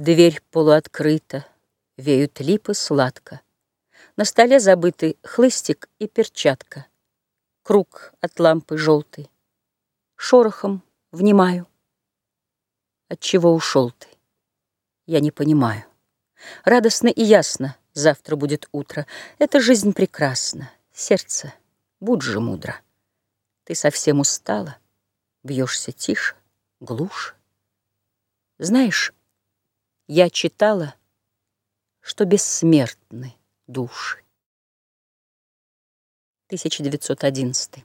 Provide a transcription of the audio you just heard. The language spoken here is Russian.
Дверь полуоткрыта, веют липы сладко. На столе забыты хлыстик и перчатка. Круг от лампы желтой. Шорохом внимаю. Отчего ушел ты? Я не понимаю. Радостно и ясно завтра будет утро. Эта жизнь прекрасна. Сердце, будь же мудро. Ты совсем устала, бьешься тише, глушь. Знаешь, я читала, что бессмертны души. 1911